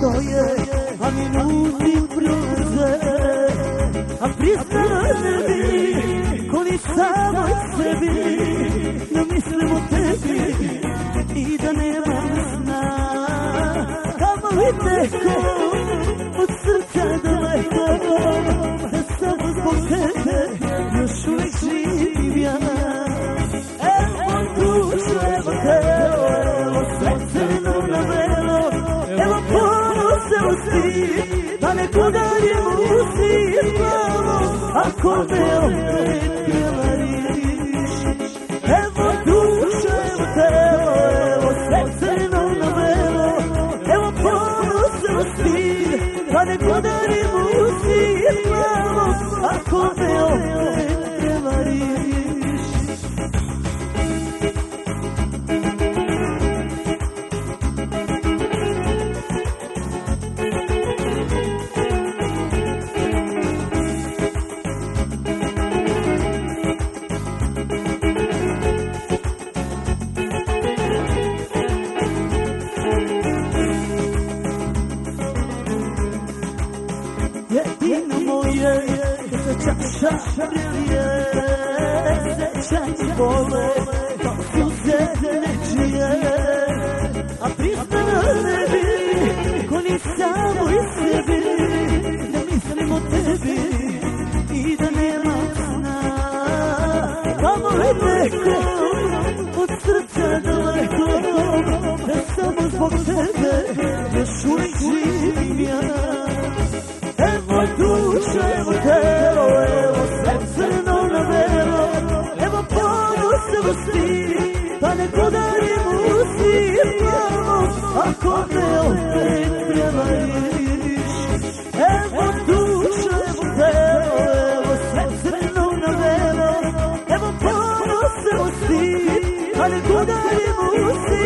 stoje, a minuti prolaze, a priznala ne bi, ko ni samoj sebi, da mislim o tebi i da nemam sna. Kamo li neko od srca daleko, da samo zbog tebe još uvijek živim ja. Evo dušo, evo stid, da ne udarim u sir glavom, ako me opet još uvijek živim ja pustim Da ne podarim usijemo Ako me opet prevariš Evo dušo, evo telo Evo sve crno na vero Evo ponos, evo stim Da ne podarim usijemo